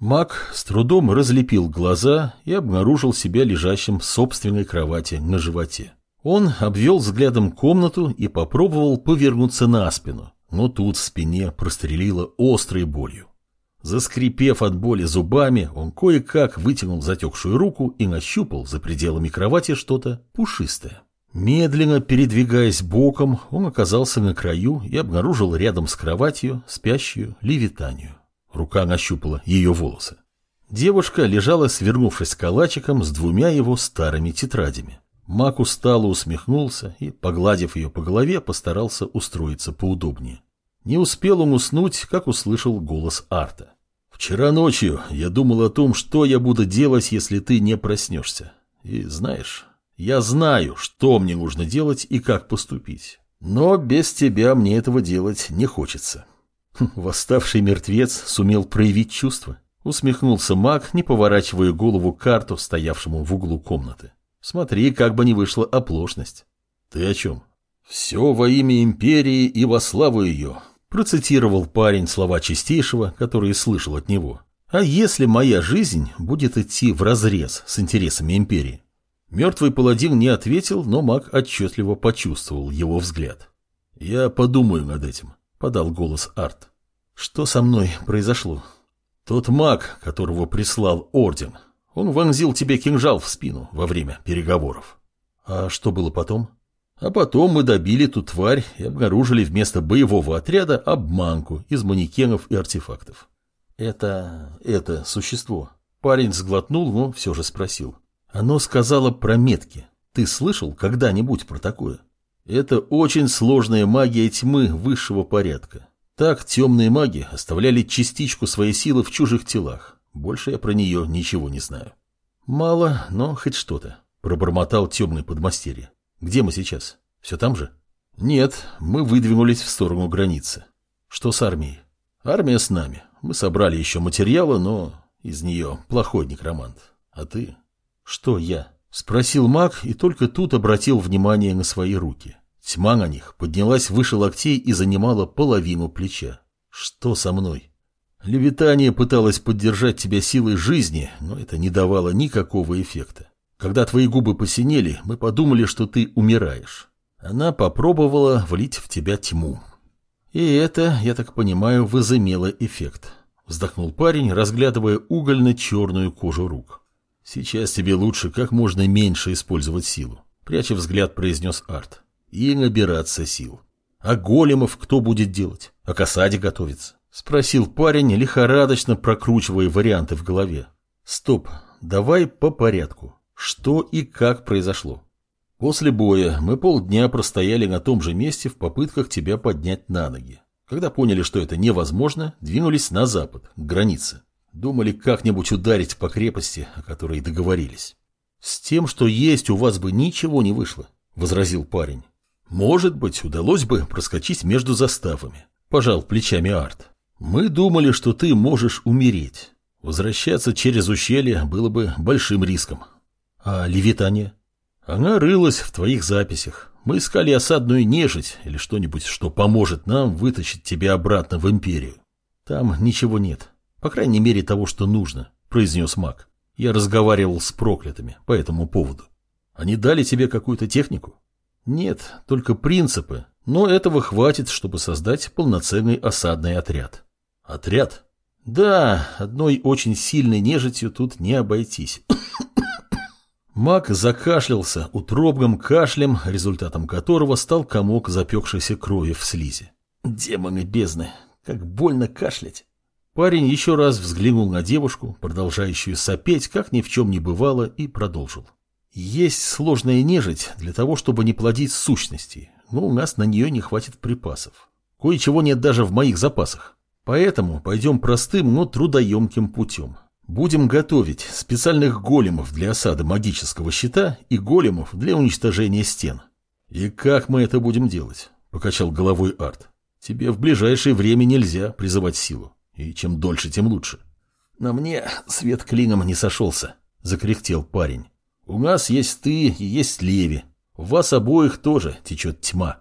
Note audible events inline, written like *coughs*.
Мак с трудом разлепил глаза и обнаружил себя лежащим в собственной кровати на животе. Он обвел взглядом комнату и попробовал повернуться на спину, но тут в спине прострелило острой болью. Заскрипев от боли зубами, он кое-как вытянул затекшую руку и нащупал за пределами кровати что-то пушистое. Медленно передвигаясь боком, он оказался на краю и обнаружил рядом с кроватью спящую левитанию. Рука нащупала ее волосы. Девушка лежала, свернувшись калачиком с двумя его старыми тетрадями. Мак устало усмехнулся и, погладив ее по голове, постарался устроиться поудобнее. Не успел он уснуть, как услышал голос Арта. «Вчера ночью я думал о том, что я буду делать, если ты не проснешься. И знаешь, я знаю, что мне нужно делать и как поступить. Но без тебя мне этого делать не хочется. Восставший мертвец сумел проявить чувства. Усмехнулся маг, не поворачивая голову карту, стоявшему в углу комнаты. Смотри, как бы не вышла оплошность. Ты о чем? Все во имя империи и во славу ее. Процитировал парень слова чистейшего, которые слышал от него. А если моя жизнь будет идти вразрез с интересами империи? Мертвый паладин не ответил, но маг отчетливо почувствовал его взгляд. «Я подумаю над этим», — подал голос Арт. «Что со мной произошло?» «Тот маг, которого прислал Орден. Он вонзил тебе кинжал в спину во время переговоров». «А что было потом?» «А потом мы добили ту тварь и обнаружили вместо боевого отряда обманку из манекенов и артефактов». «Это... это существо». Парень сглотнул, но все же спросил. «Оно сказала про метки. Ты слышал когда-нибудь про такое?» «Это очень сложная магия тьмы высшего порядка. Так темные маги оставляли частичку своей силы в чужих телах. Больше я про нее ничего не знаю. Мало, но хоть что-то. Пробормотал темный подмастерье. Где мы сейчас? Все там же? Нет, мы выдвинулись в сторону границы. Что с армией? Армия с нами. Мы собрали еще материалы, но из нее плохой некромант. А ты? Что я? Спросил маг и только тут обратил внимание на свои руки. Тьма на них поднялась выше локтей и занимала половину плеча. Что со мной? Левитания пыталась поддержать тебя силой жизни, но это не давало никакого эффекта. Когда твои губы посинели, мы подумали, что ты умираешь. Она попробовала влить в тебя тьму. И это, я так понимаю, возымело эффект. Вздохнул парень, разглядывая угольно-черную кожу рук. Сейчас тебе лучше как можно меньше использовать силу. Пряча взгляд, произнес Арт и набираться сил. А големов кто будет делать? А к осаде готовиться? Спросил парень, лихорадочно прокручивая варианты в голове. Стоп, давай по порядку. Что и как произошло? После боя мы полдня простояли на том же месте в попытках тебя поднять на ноги. Когда поняли, что это невозможно, двинулись на запад, к границе. Думали как-нибудь ударить по крепости, о которой договорились. С тем, что есть у вас бы ничего не вышло, возразил парень. Может быть, удалось бы проскочить между заставами. Пожал плечами Арт. Мы думали, что ты можешь умереть. Возвращаться через ущелье было бы большим риском. А Левитания? Она рылась в твоих записях. Мы искали осадную нежить или что-нибудь, что поможет нам вытащить тебя обратно в Империю. Там ничего нет. По крайней мере, того, что нужно, произнес маг. Я разговаривал с проклятыми по этому поводу. Они дали тебе какую-то технику? Нет, только принципы, но этого хватит, чтобы создать полноценный осадный отряд. Отряд? Да, одной очень сильной нежитью тут не обойтись. *coughs* Маг закашлялся утробным кашлем, результатом которого стал комок запекшейся крови в слизи. Демоны бездны, как больно кашлять. Парень еще раз взглянул на девушку, продолжающую сопеть, как ни в чем не бывало, и продолжил. Есть сложная нежить для того, чтобы не плодить сущности, но у нас на нее не хватит припасов. Кое-чего нет даже в моих запасах. Поэтому пойдем простым, но трудоемким путем. Будем готовить специальных големов для осады магического щита и големов для уничтожения стен. И как мы это будем делать? Покачал головой Арт. Тебе в ближайшее время нельзя призывать силу. И чем дольше, тем лучше. На мне свет клином не сошелся, закряхтел парень. У нас есть ты и есть Леви. У вас обоих тоже течет тьма.